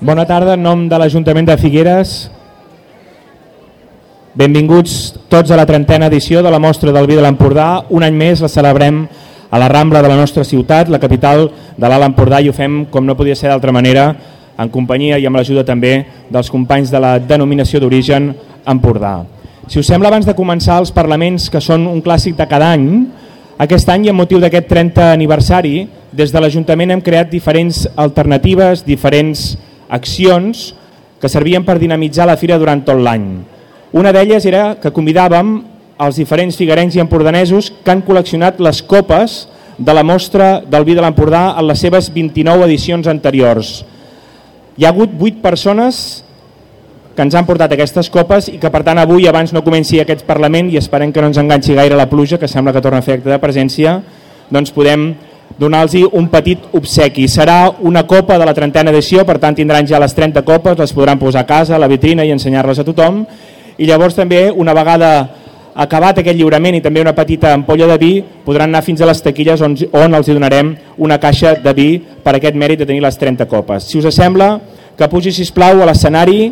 Bona tarda, en nom de l'Ajuntament de Figueres. Benvinguts tots a la trentena edició de la Mostra del Vi de l'Empordà. Un any més la celebrem a la Rambla de la nostra ciutat, la capital de l'Alt Empordà, i ho fem, com no podia ser d'altra manera, en companyia i amb l'ajuda també dels companys de la denominació d'origen Empordà. Si us sembla, abans de començar els parlaments, que són un clàssic de cada any, aquest any, amb motiu d'aquest 30 aniversari, des de l'Ajuntament hem creat diferents alternatives, diferents accions que servien per dinamitzar la fira durant tot l'any. Una d'elles era que convidàvem els diferents figuerencs i empordanesos que han col·leccionat les copes de la mostra del vi de l'Empordà en les seves 29 edicions anteriors. Hi ha hagut 8 persones que ens han portat aquestes copes i que per tant avui abans no comenci aquest Parlament i esperem que no ens enganxi gaire la pluja que sembla que torna a fer acte de presència doncs podem donar-los un petit obsequi. Serà una copa de la trentena edició, per tant tindran ja les 30 copes, les podran posar a casa, a la vitrina i ensenyar-les a tothom. I llavors també, una vegada acabat aquest lliurament i també una petita ampolla de vi, podran anar fins a les taquilles on, on els donarem una caixa de vi per aquest mèrit de tenir les 30 copes. Si us sembla, que pugi, si plau a l'escenari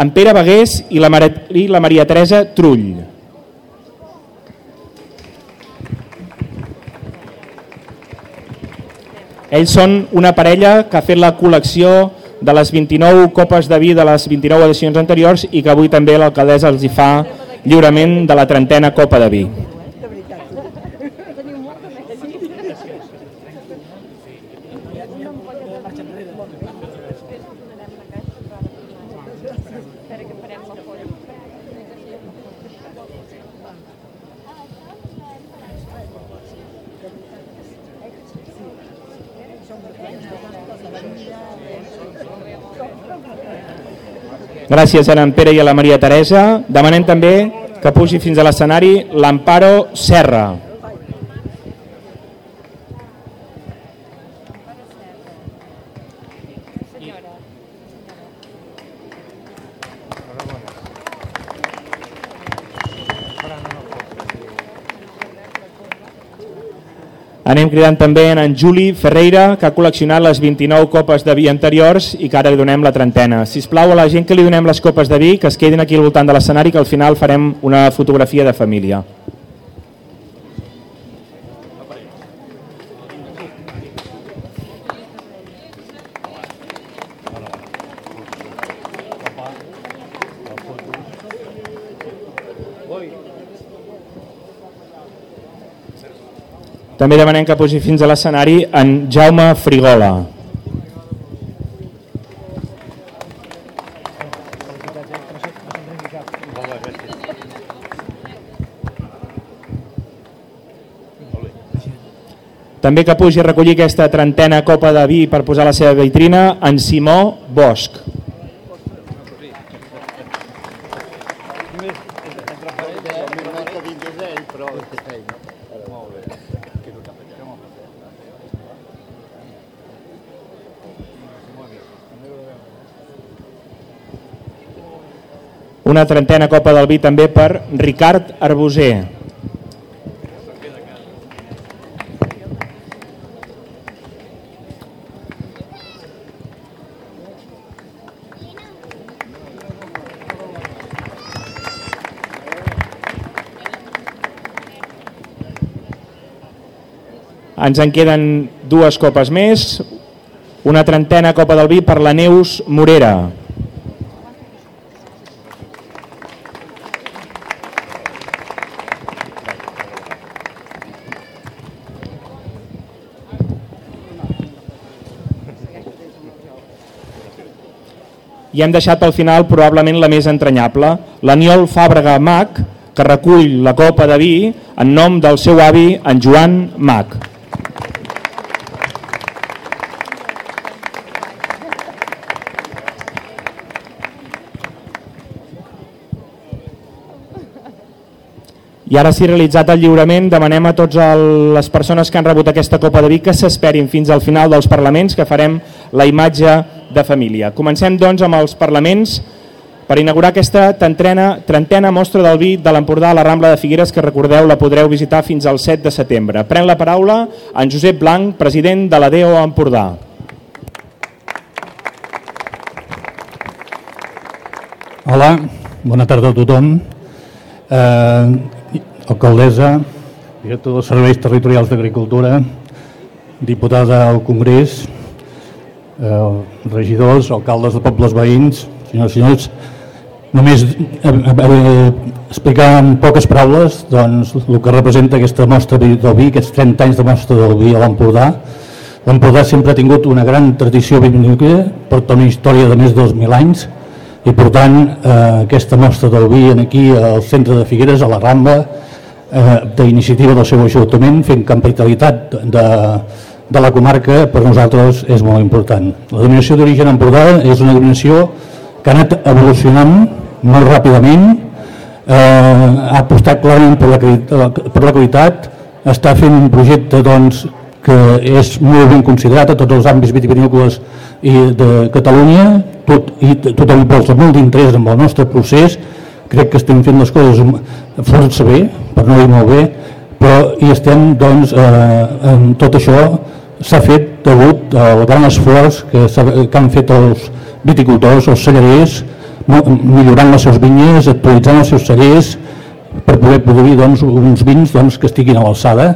en Pere Bagués i la, Maria, i la Maria Teresa Trull. Ells són una parella que ha fet la col·lecció de les 29 copes de vi de les 29 edicions anteriors i que avui també l'alcaldessa els hi fa lliurament de la trentena copa de vi. Gràcies a en Pere i a la Maria Teresa. Demanem també que pugi fins a l'escenari l'Amparo Serra. Anem cridant també en, en Juli Ferreira, que ha col·leccionat les 29 copes de vi anteriors i que ara li donem la trentena. Si plau a la gent que li donem les copes de vi, que es quedin aquí al voltant de l'escenari, que al final farem una fotografia de família. També demanem que posi fins a l'escenari en Jaume Frigola. També que pugi a recollir aquesta trentena copa de vi per posar la seva vitrina en Simó Bosch. Una trentena copa del vi també per Ricard Arboser. Ens en queden dues copes més, una trentena copa del vi per la Neus Morera. I hem deixat pel final probablement la més entranyable, l'Aniol Fàbrega Mac, que recull la copa de vi en nom del seu avi, en Joan Mac. I ara s'ha realitzat el lliurament, demanem a totes les persones que han rebut aquesta Copa de Vi que s'esperin fins al final dels parlaments que farem la imatge de família. Comencem doncs amb els parlaments per inaugurar aquesta trentena, trentena mostra del vi de l'Empordà a la Rambla de Figueres que recordeu la podreu visitar fins al 7 de setembre. Pren la paraula en Josep Blanc, president de la DEO Empordà. Hola, bona tarda a tothom. Eh, alcaldessa, director dels Serveis Territorials d'Agricultura, diputada al Congrés, eh, regidors, alcaldes de pobles veïns, senyors i senyors, només eh, eh, explicar en poques paraules doncs, el que representa aquesta mostra del vi, aquests 30 anys de mostra del vi a l'Empordà. L'Empordà sempre ha tingut una gran tradició vinícola, porta una història de més de 2.000 anys, i per tant eh, aquesta mostra del vi aquí al centre de Figueres, a la Rambla, eh, d'iniciativa del seu ajuntament, fent capitalitat de, de la comarca, per nosaltres és molt important. La denominació d'origen Empordà és una denominació que ha anat evolucionant molt ràpidament, eh, ha apostat clarament per la, per la qualitat, està fent un projecte doncs, que és molt ben considerat a tots els àmbits vitivinícoles i de Catalunya tot, i tothom posa molt d'interès en el nostre procés crec que estem fent les coses força bé, per no dir molt bé però hi estem doncs eh, en tot això s'ha fet degut al gran esforç que, que han fet els viticultors, els cellerers millorant les seves vinyes, actualitzant els seus cellers per poder produir doncs, uns vins doncs, que estiguin a l'alçada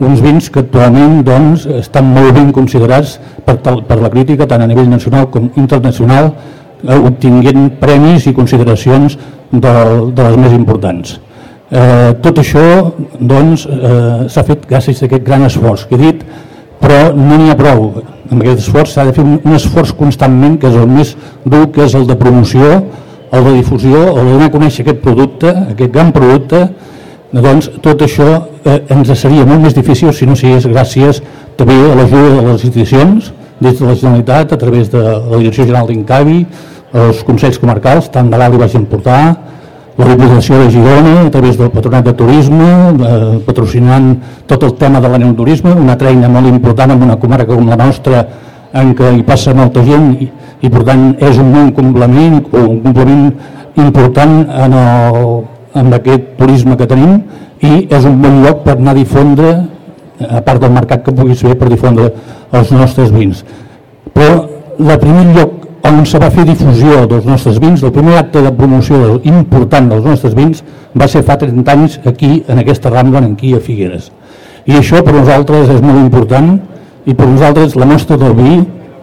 uns vins que actualment doncs, estan molt ben considerats per, per la crítica tant a nivell nacional com internacional eh, obtinguent premis i consideracions de, de les més importants. Eh, tot això doncs, eh, s'ha fet gràcies a aquest gran esforç que he dit, però no n'hi ha prou. Amb aquest esforç s'ha de fer un, esforç constantment, que és el més dur, que és el de promoció, el de difusió, el de donar a conèixer aquest producte, aquest gran producte, doncs tot això eh, ens seria molt més difícil si no sigués gràcies també a l'ajuda de les institucions, des de la Generalitat, a través de la Direcció General d'Incavi, els Consells Comarcals, tant de l'Alt i Baix Emportà, la Diputació de Girona, a través del Patronat de Turisme, eh, patrocinant tot el tema de l'aneuturisme, una treina molt important en una comarca com la nostra, en què hi passa molta gent i, i per tant és un bon complement, un complement important en el amb aquest turisme que tenim i és un bon lloc per anar a difondre, a part del mercat que pugui ser, per difondre els nostres vins. Però el primer lloc on se va fer difusió dels nostres vins, el primer acte de promoció important dels nostres vins va ser fa 30 anys aquí, en aquesta Rambla, aquí a Figueres. I això per nosaltres és molt important i per nosaltres la nostra del vi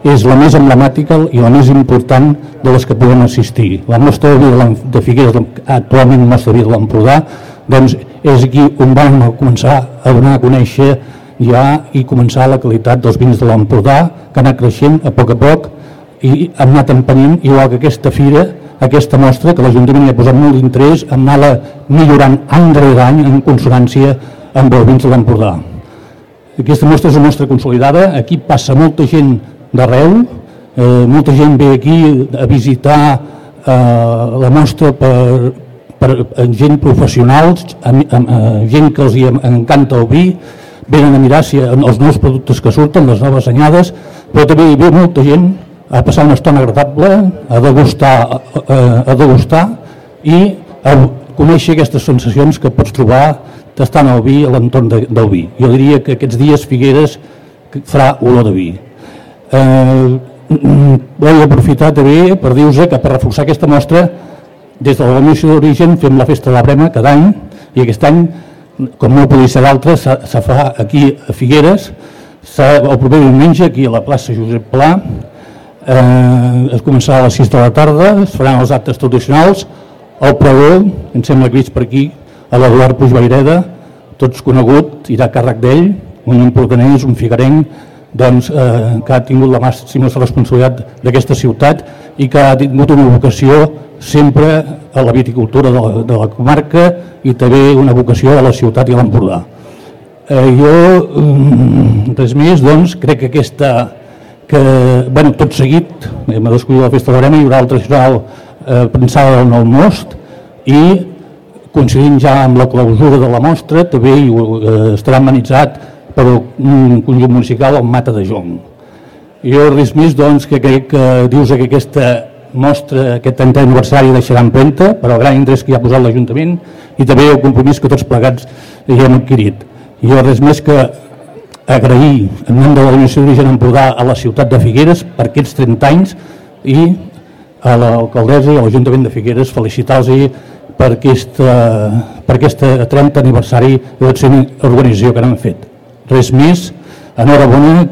és la més emblemàtica i la més important de les que podem assistir. La nostra vida de Figueres, actualment la nostra vida de l'Empordà, doncs és aquí on vam començar a donar a conèixer ja i començar la qualitat dels vins de l'Empordà, que ha anat creixent a poc a poc i hem anat empenint, igual que aquesta fira, aquesta mostra, que l'Ajuntament hi ha posat molt d'interès, en anar-la millorant any darrere any en consonància amb els vins de l'Empordà. Aquesta mostra és una mostra consolidada, aquí passa molta gent d'arreu. Eh, molta gent ve aquí a visitar eh, la mostra per, per gent professionals, a, a, a gent que els encanta el vi, venen a mirar si els nous productes que surten, les noves anyades, però també hi ve molta gent a passar una estona agradable, a degustar, a, a degustar i a conèixer aquestes sensacions que pots trobar tastant el vi a l'entorn de, del vi. Jo diria que aquests dies Figueres farà olor de vi. Eh, vull aprofitar també per dir-vos que per reforçar aquesta mostra des de la missió d'origen fem la festa de la Brema cada any i aquest any, com no podia ser d'altre, se fa aquí a Figueres, el proper diumenge aquí a la plaça Josep Pla, eh, es començarà a les 6 de la tarda, es faran els actes tradicionals, el pregó, em sembla que per aquí, a l'Eduard Puigbaireda, tots conegut, irà a càrrec d'ell, un importanent, un figuerenc, doncs, eh, que ha tingut la màxima responsabilitat d'aquesta ciutat i que ha tingut una vocació sempre a la viticultura de la, de la comarca i també una vocació a la ciutat i a l'Empordà. Eh, jo, mm, res més, doncs, crec que aquesta, que, bueno, tot seguit, hem descobrit la festa de l'Arena, hi haurà el tradicional eh, pensada del nou most i coincidint ja amb la clausura de la mostra, també eh, estarà amenitzat per un conjunt musical al Mata de Jong. Jo res més doncs, que crec que dius que aquesta mostra, aquest 30 aniversari deixarà empremta per al gran interès que hi ha posat l'Ajuntament i també el compromís que tots plegats hi hem adquirit. Jo res més que agrair en nom de la Divisió d'Origen Empordà a la ciutat de Figueres per aquests 30 anys i a l'alcaldessa i a l'Ajuntament de Figueres felicitar-los per, per aquest 30 aniversari de l'organització que han fet. Res més, enhorabona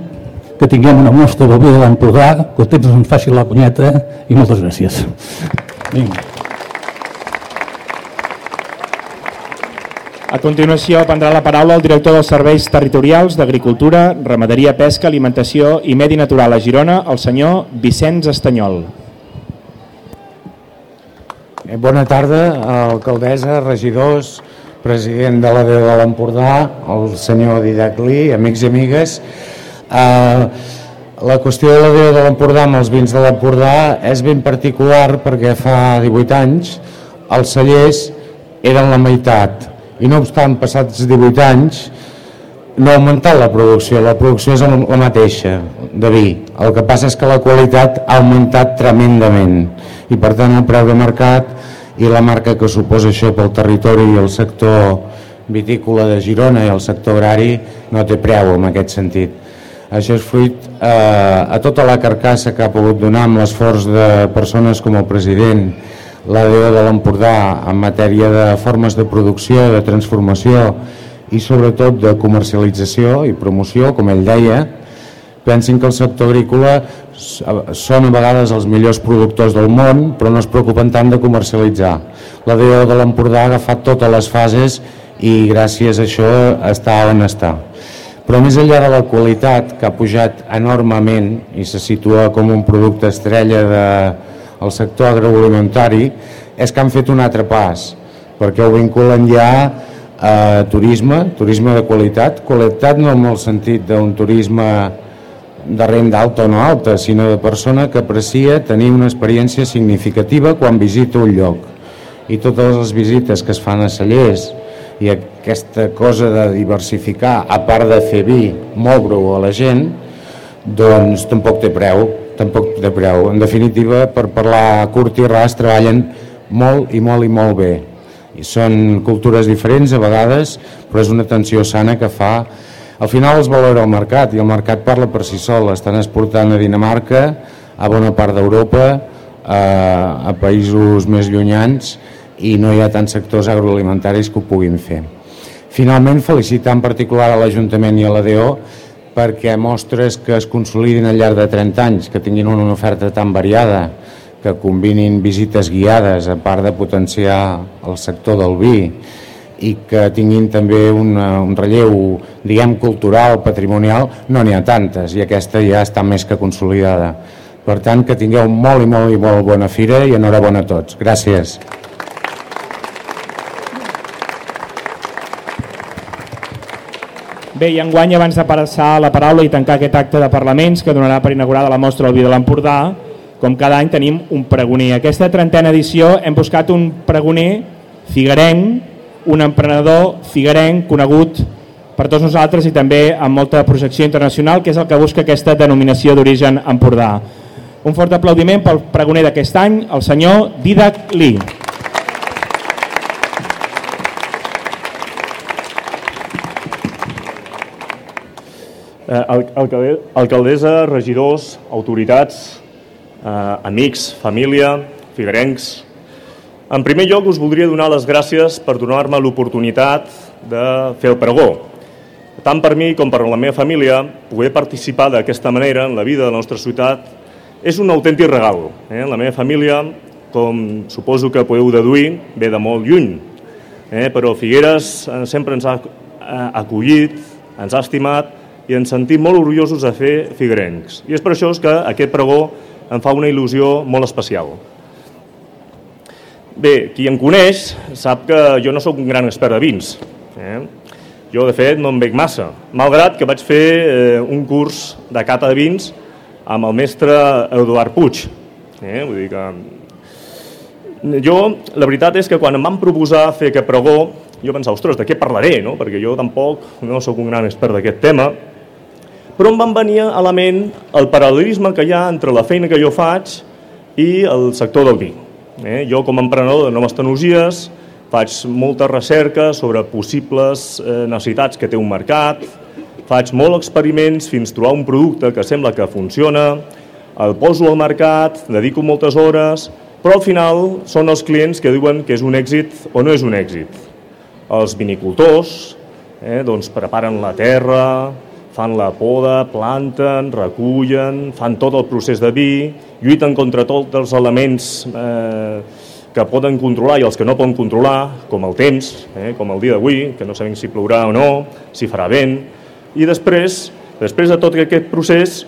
que tinguem una mostra de de l'Empordà, que el temps ens faci la punyeta i moltes gràcies. Vinga. A continuació prendrà la paraula el director dels Serveis Territorials d'Agricultura, Ramaderia, Pesca, Alimentació i Medi Natural a Girona, el senyor Vicenç Estanyol. Eh, bona tarda, alcaldessa, regidors, president de la de l'Empordà, el senyor Didac Lee, amics i amigues. Eh, la qüestió de la Déu de l'Empordà amb els vins de l'Empordà és ben particular perquè fa 18 anys els cellers eren la meitat i no obstant passats 18 anys no ha augmentat la producció, la producció és la mateixa de vi, el que passa és que la qualitat ha augmentat tremendament. I per tant el preu de mercat i la marca que suposa això pel territori i el sector vitícola de Girona i el sector agrari no té preu en aquest sentit. Això és fruit eh, a tota la carcassa que ha pogut donar amb l'esforç de persones com el president, la DO de l'Empordà en matèria de formes de producció, de transformació i sobretot de comercialització i promoció, com ell deia, pensin que el sector agrícola són a vegades els millors productors del món, però no es preocupen tant de comercialitzar. La DO de l'Empordà ha agafat totes les fases i gràcies a això està on està. Però més enllà de la qualitat, que ha pujat enormement i se situa com un producte estrella del de, sector agroalimentari, és que han fet un altre pas, perquè ho vinculen ja a turisme, turisme de qualitat, qualitat no en el sentit d'un turisme de renda alta o no alta, sinó de persona que aprecia tenir una experiència significativa quan visita un lloc. I totes les visites que es fan a cellers, i aquesta cosa de diversificar, a part de fer vi, moure-ho a la gent, doncs tampoc té preu, tampoc té preu. En definitiva, per parlar curt i ras, treballen molt i molt i molt bé. I són cultures diferents a vegades, però és una tensió sana que fa... Al final es valora el mercat i el mercat parla per si sol. Estan exportant a Dinamarca, a bona part d'Europa, a, a països més llunyans, i no hi ha tants sectors agroalimentaris que ho puguin fer. Finalment, felicitar en particular a l'Ajuntament i a l'ADO perquè mostres que es consolidin al llarg de 30 anys, que tinguin una oferta tan variada, que combinin visites guiades a part de potenciar el sector del vi i que tinguin també una, un relleu, diguem, cultural, patrimonial, no n'hi ha tantes i aquesta ja està més que consolidada. Per tant, que tingueu molt i molt i molt bona fira i enhorabona a tots. Gràcies. Bé, i enguany, abans de passar la paraula i tancar aquest acte de parlaments que donarà per inaugurada la mostra del vi de l'Empordà, com cada any tenim un pregoner. Aquesta trentena edició hem buscat un pregoner figuerenc, un emprenedor figuerenc conegut per tots nosaltres i també amb molta projecció internacional, que és el que busca aquesta denominació d'origen Empordà. Un fort aplaudiment pel pregoner d'aquest any, el senyor Didac Lee. Alcaldessa, regidors, autoritats, eh, amics, família, figuerencs... En primer lloc us voldria donar les gràcies per donar-me l'oportunitat de fer el pregó. Tant per mi com per la meva família, poder participar d'aquesta manera en la vida de la nostra ciutat és un autèntic regal. Eh? La meva família, com suposo que podeu deduir, ve de molt lluny, eh? però Figueres eh, sempre ens ha eh, acollit, ens ha estimat i ens sentim molt orgullosos de fer figuerencs. I és per això que aquest pregó em fa una il·lusió molt especial. Bé, qui em coneix sap que jo no sóc un gran expert de vins. Eh? Jo, de fet, no em veig massa, malgrat que vaig fer eh, un curs de cata de vins amb el mestre Eduard Puig. Eh? Vull dir que... Jo, la veritat és que quan em van proposar fer aquest pregó, jo pensava, ostres, de què parlaré? No? Perquè jo tampoc no sóc un gran expert d'aquest tema, però em van venir a la ment el paral·lelisme que hi ha entre la feina que jo faig i el sector del vi. Eh? Jo, com a emprenedor de noves tecnologies, faig molta recerca sobre possibles eh, necessitats que té un mercat, faig molts experiments fins trobar un producte que sembla que funciona, el poso al mercat, dedico moltes hores, però al final són els clients que diuen que és un èxit o no és un èxit. Els vinicultors eh, doncs preparen la terra, fan la poda, planten, recullen, fan tot el procés de vi, lluiten contra tots els elements eh, que poden controlar i els que no poden controlar, com el temps, eh, com el dia d'avui, que no sabem si plourà o no, si farà vent, i després, després de tot aquest procés,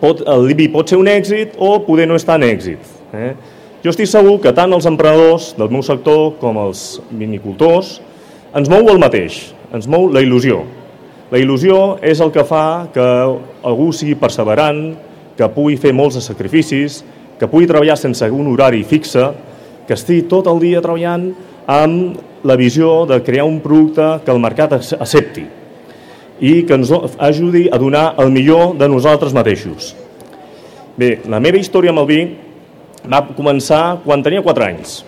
pot, el vi pot ser un èxit o poder no estar en èxit. Eh? Jo estic segur que tant els emprenedors del meu sector com els vinicultors ens mou el mateix, ens mou la il·lusió. La il·lusió és el que fa que algú sigui perseverant, que pugui fer molts de sacrificis, que pugui treballar sense un horari fixe, que estigui tot el dia treballant amb la visió de crear un producte que el mercat accepti i que ens ajudi a donar el millor de nosaltres mateixos. Bé, la meva història amb el vi va començar quan tenia 4 anys.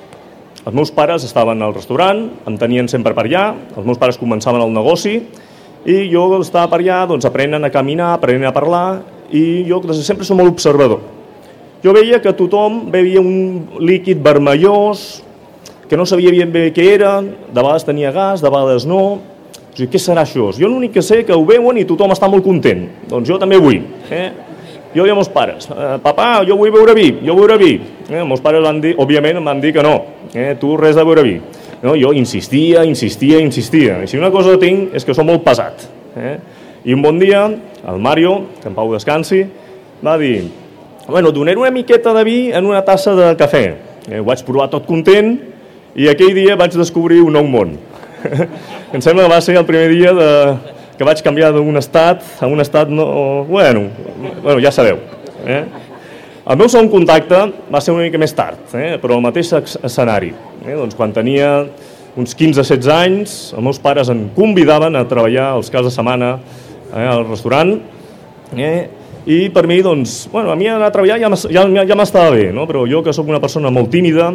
Els meus pares estaven al restaurant, em tenien sempre per allà, els meus pares començaven el negoci i jo estava per allà doncs, aprenent a caminar, aprenent a parlar i jo des de sempre som molt observador. Jo veia que tothom bevia un líquid vermellós, que no sabia ben bé què era, de vegades tenia gas, de vegades no. O sigui, què serà això? Jo l'únic que sé que ho veuen i tothom està molt content. Doncs jo també vull. Eh? Jo i els meus pares, eh, papà, jo vull beure vi, jo vull beure vi. Eh, els meus pares van dir, òbviament em van dir que no, eh, tu res de beure vi. No, jo insistia, insistia, insistia. I si una cosa tinc és que som molt pesat. Eh? I un bon dia, el Mario, que en Pau descansi, va dir, bueno, donaré una miqueta de vi en una tassa de cafè. Eh, ho vaig provar tot content i aquell dia vaig descobrir un nou món. em sembla que va ser el primer dia de, que vaig canviar d'un estat a un estat no... Bueno, bueno ja sabeu. Eh? El meu segon contacte va ser una mica més tard, eh? però el mateix escenari. Eh? Doncs quan tenia uns 15-16 anys, els meus pares em convidaven a treballar els caps de setmana eh, al restaurant eh? i per mi, doncs, bueno, a mi anar a treballar ja, ja, ja m'estava bé, no? però jo que sóc una persona molt tímida,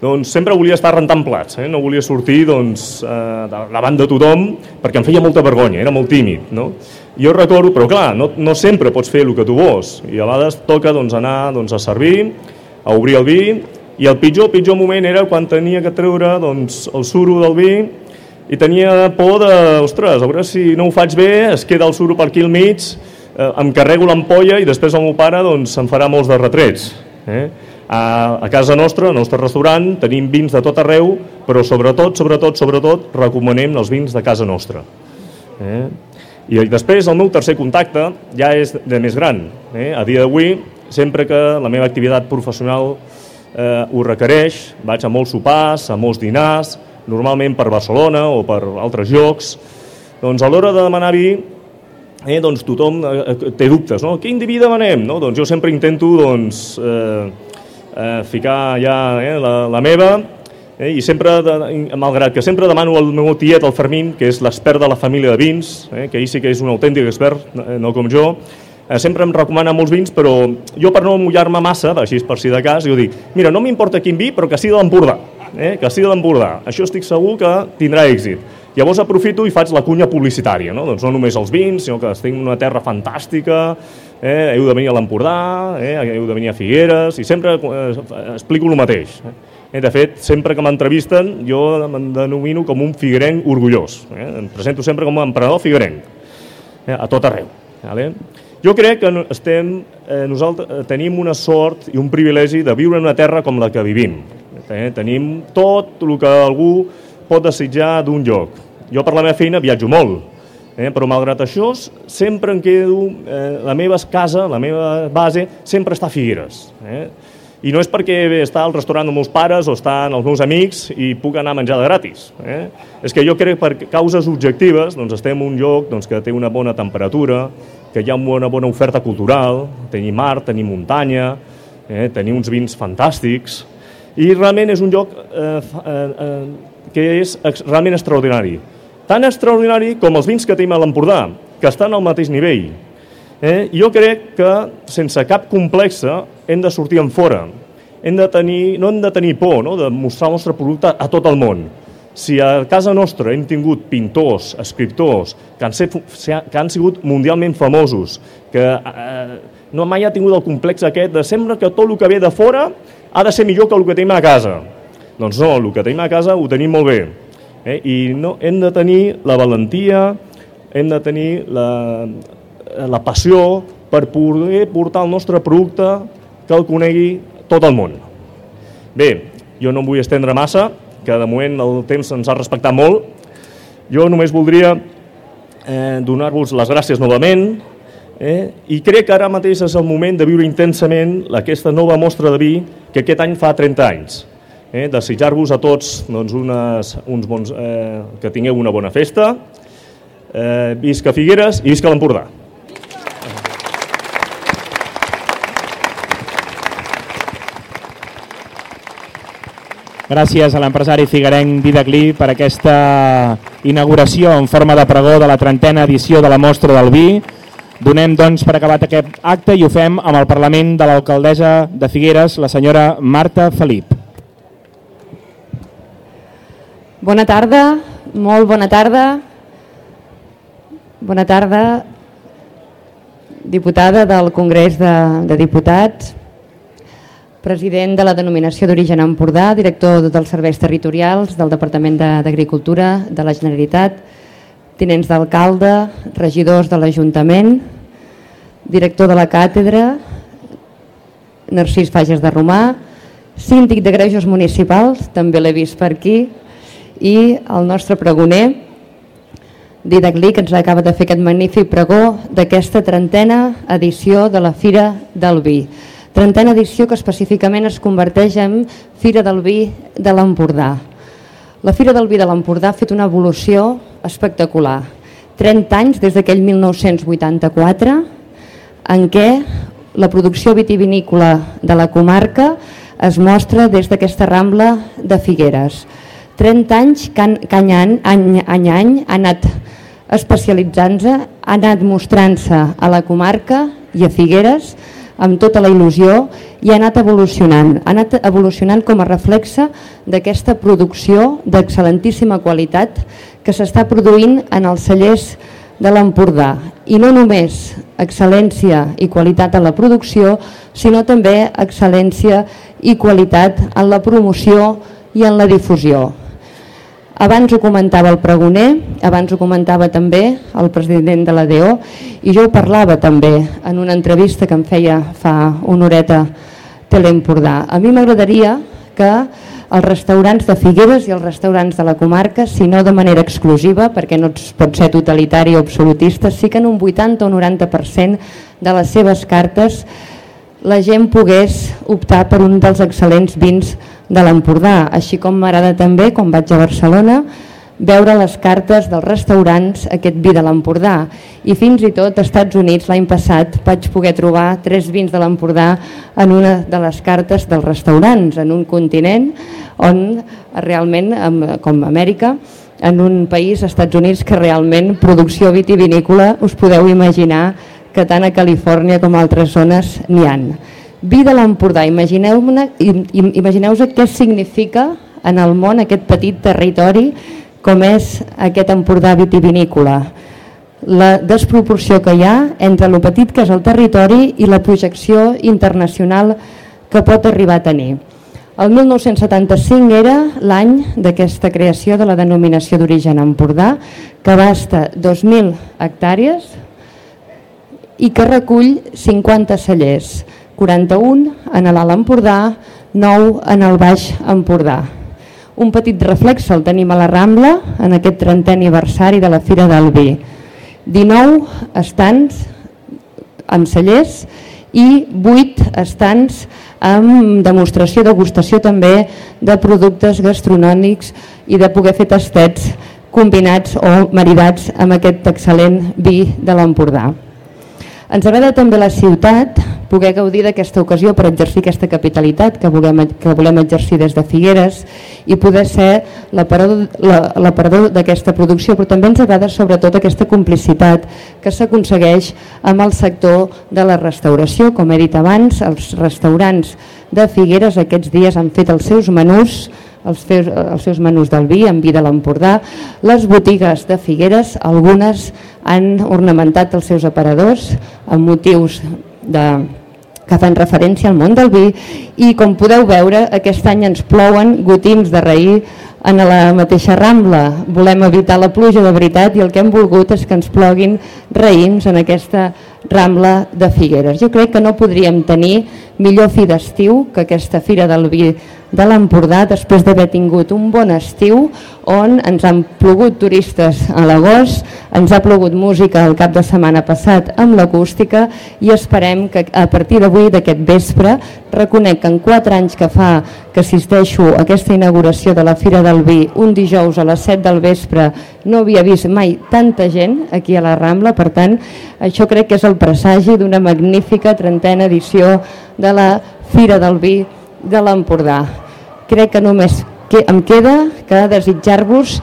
doncs sempre volia estar rentant plats, eh? no volia sortir doncs, eh, davant de tothom perquè em feia molta vergonya, era molt tímid. No? Jo recordo, però clar, no, no sempre pots fer el que tu vols i a vegades toca doncs, anar doncs, a servir, a obrir el vi i el pitjor, pitjor moment era quan tenia que treure doncs, el suro del vi i tenia por de, ostres, a veure si no ho faig bé, es queda el suro per aquí al mig, eh, em carrego l'ampolla i després el meu pare doncs, em farà molts de retrets. Eh? A, a casa nostra, al nostre restaurant, tenim vins de tot arreu, però sobretot, sobretot, sobretot, recomanem els vins de casa nostra. Eh? I després el meu tercer contacte ja és de més gran. Eh? A dia d'avui, sempre que la meva activitat professional eh, ho requereix, vaig a molts sopars, a molts dinars, normalment per Barcelona o per altres llocs, doncs a l'hora de demanar vi eh, doncs tothom eh, té dubtes, no? Quin vi demanem? No? Doncs jo sempre intento doncs, eh, eh, ficar ja eh, la, la meva, eh, i sempre, de, malgrat que sempre demano al meu tiet, el Fermín, que és l'expert de la família de vins, eh, que ell sí que és un autèntic expert, eh, no com jo, eh, sempre em recomana molts vins, però jo per no mullar-me massa, així per si de cas, jo dic, mira, no m'importa quin vi, però que sigui de l'Empordà, eh, que sigui de l'Empordà. Això estic segur que tindrà èxit. Llavors aprofito i faig la cunya publicitària, no? Doncs no només els vins, sinó que estic en una terra fantàstica, eh, heu de venir a l'Empordà, eh, heu de venir a Figueres, i sempre eh, explico el mateix. Eh, de fet, sempre que m'entrevisten, jo em denomino com un figuerenc orgullós. Eh? Em presento sempre com un emprenedor figuerenc, eh, a tot arreu. Vale? Jo crec que estem, eh, nosaltres eh, tenim una sort i un privilegi de viure en una terra com la que vivim. Eh? Tenim tot el que algú pot desitjar d'un lloc. Jo per la meva feina viatjo molt, Eh? Però malgrat això, sempre em quedo, eh, la meva casa, la meva base, sempre està a Figueres. Eh? I no és perquè està al restaurant dels meus pares o estan els meus amics i puc anar a menjar de gratis. Eh? És que jo crec que per causes objectives doncs estem en un lloc doncs, que té una bona temperatura, que hi ha una bona oferta cultural, tenim mar, tenim muntanya, eh? tenim uns vins fantàstics, i realment és un lloc eh, eh, eh, que és realment extraordinari tan extraordinari com els vins que tenim a l'Empordà, que estan al mateix nivell. Eh? Jo crec que sense cap complexa hem de sortir en fora. Hem de tenir, no hem de tenir por no? de mostrar el nostre producte a tot el món. Si a casa nostra hem tingut pintors, escriptors, que han, set, que han sigut mundialment famosos, que eh, no mai ha tingut el complex aquest de sembla que tot el que ve de fora ha de ser millor que el que tenim a casa. Doncs no, el que tenim a casa ho tenim molt bé. Eh? I no, hem de tenir la valentia, hem de tenir la, la passió per poder portar el nostre producte que el conegui tot el món. Bé, jo no em vull estendre massa, que de moment el temps ens ha respectat molt. Jo només voldria eh, donar-vos les gràcies novament eh, i crec que ara mateix és el moment de viure intensament aquesta nova mostra de vi que aquest any fa 30 anys. Eh, Desitjar-vos a tots doncs, unes, uns bons, eh, que tingueu una bona festa, eh, visca Figueres i visca l'Empordà. Gràcies a l'empresari figuerenc Vidaclí per aquesta inauguració en forma de pregó de la trentena edició de la Mostra del Vi. Donem doncs per acabat aquest acte i ho fem amb el Parlament de l'alcaldessa de Figueres, la senyora Marta Felip. Bona tarda, molt bona tarda. Bona tarda, diputada del Congrés de, de Diputats, president de la denominació d'origen Empordà, director dels serveis territorials del Departament d'Agricultura de, la Generalitat, tinents d'alcalde, regidors de l'Ajuntament, director de la càtedra, Narcís Fages de Romà, síndic de grejos municipals, també l'he vist per aquí, i el nostre pregoner, Didac Lee, que ens acaba de fer aquest magnífic pregó d'aquesta trentena edició de la Fira del Vi. Trentena edició que específicament es converteix en Fira del Vi de l'Empordà. La Fira del Vi de l'Empordà ha fet una evolució espectacular. 30 anys des d'aquell 1984 en què la producció vitivinícola de la comarca es mostra des d'aquesta rambla de Figueres. 30 anys que, que any, any, any, any ha anat especialitzant-se, ha anat mostrant-se a la comarca i a Figueres amb tota la il·lusió i ha anat evolucionant. Ha anat evolucionant com a reflexe d'aquesta producció d'excel·lentíssima qualitat que s'està produint en els cellers de l'Empordà. I no només excel·lència i qualitat en la producció, sinó també excel·lència i qualitat en la promoció i en la difusió. Abans ho comentava el pregoner, abans ho comentava també el president de la DO i jo ho parlava també en una entrevista que em feia fa una horeta Teleempordà. A mi m'agradaria que els restaurants de Figueres i els restaurants de la comarca, si no de manera exclusiva, perquè no pot ser totalitari o absolutista, sí que en un 80 o 90% de les seves cartes la gent pogués optar per un dels excel·lents vins de l'Empordà, així com m'agrada també, quan vaig a Barcelona, veure les cartes dels restaurants aquest vi de l'Empordà i fins i tot als Estats Units l'any passat vaig poder trobar tres vins de l'Empordà en una de les cartes dels restaurants en un continent on realment, com Amèrica, en un país, Estats Units, que realment producció vitivinícola us podeu imaginar que tant a Califòrnia com a altres zones n'hi han. Vi de l'Empordà, imagineu-vos imagineu què significa en el món aquest petit territori com és aquest Empordà vitivinícola. La desproporció que hi ha entre el petit que és el territori i la projecció internacional que pot arribar a tenir. El 1975 era l'any d'aquesta creació de la denominació d'origen Empordà, que abasta 2.000 hectàrees i que recull 50 cellers. 41 en l'Alt Empordà, 9 en el Baix Empordà. Un petit reflex el tenim a la Rambla en aquest 30è aniversari de la Fira del Vi. 19 estants amb cellers i 8 estants amb demostració, degustació també de productes gastronòmics i de poder fer tastets combinats o maridats amb aquest excel·lent vi de l'Empordà. Ens agrada també la ciutat poder gaudir d'aquesta ocasió per exercir aquesta capitalitat que volem, que volem exercir des de Figueres i poder ser l'aparador d'aquesta producció, però també ens agrada sobretot aquesta complicitat que s'aconsegueix amb el sector de la restauració. Com he dit abans, els restaurants de Figueres aquests dies han fet els seus menús els, feus, els seus menús del vi, en vi de l'Empordà. Les botigues de Figueres, algunes han ornamentat els seus aparadors amb motius de, que fan referència al món del vi i com podeu veure aquest any ens plouen gotims de raïr en la mateixa Rambla. Volem evitar la pluja de veritat i el que hem volgut és que ens ploguin raïms en aquesta Rambla de Figueres. Jo crec que no podríem tenir millor fi d'estiu que aquesta Fira del Vi de l'Empordà després d'haver tingut un bon estiu on ens han plogut turistes a l'agost, ens ha plogut música el cap de setmana passat amb l'acústica i esperem que a partir d'avui, d'aquest vespre, reconec que en quatre anys que fa que assisteixo a aquesta inauguració de la Fira del Vi un dijous a les 7 del vespre no havia vist mai tanta gent aquí a la Rambla, per tant, això crec que és el presagi d'una magnífica trentena edició de la Fira del Vi de l'Empordà. Crec que només que em queda que desitjar-vos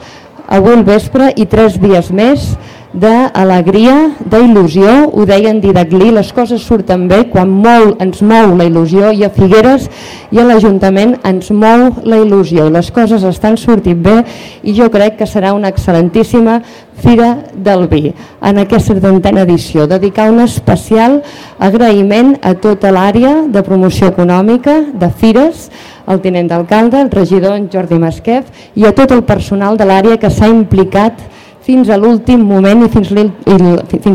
avui vespre i tres dies més d'alegria, d'il·lusió, ho deien Didaglí, les coses surten bé quan molt ens mou la il·lusió i a Figueres i a l'Ajuntament ens mou la il·lusió i les coses estan sortint bé i jo crec que serà una excel·lentíssima Fira del Vi en aquesta trentena edició. Dedicar un especial agraïment a tota l'àrea de promoció econòmica de Fires, el tinent d'alcalde, el regidor Jordi Masquef i a tot el personal de l'àrea que s'ha implicat fins a l'últim moment i fins,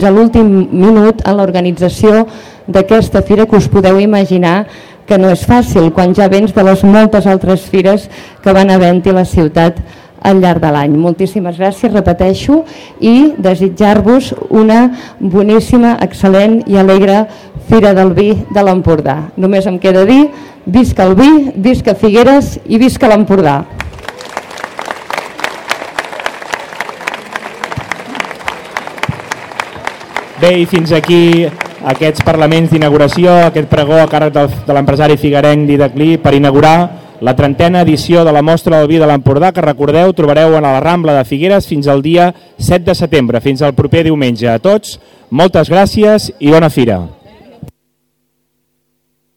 a l'últim minut en l'organització d'aquesta fira que us podeu imaginar que no és fàcil quan ja vens de les moltes altres fires que van havent-hi la ciutat al llarg de l'any. Moltíssimes gràcies, repeteixo, i desitjar-vos una boníssima, excel·lent i alegre Fira del Vi de l'Empordà. Només em queda dir, visca el vi, visca Figueres i visca l'Empordà. Bé, i fins aquí aquests parlaments d'inauguració, aquest pregó a càrrec de l'empresari figuerenc Didaclí per inaugurar la trentena edició de la Mostra del Vi de l'Empordà, que recordeu trobareu a la Rambla de Figueres fins al dia 7 de setembre, fins al proper diumenge. A tots, moltes gràcies i bona fira.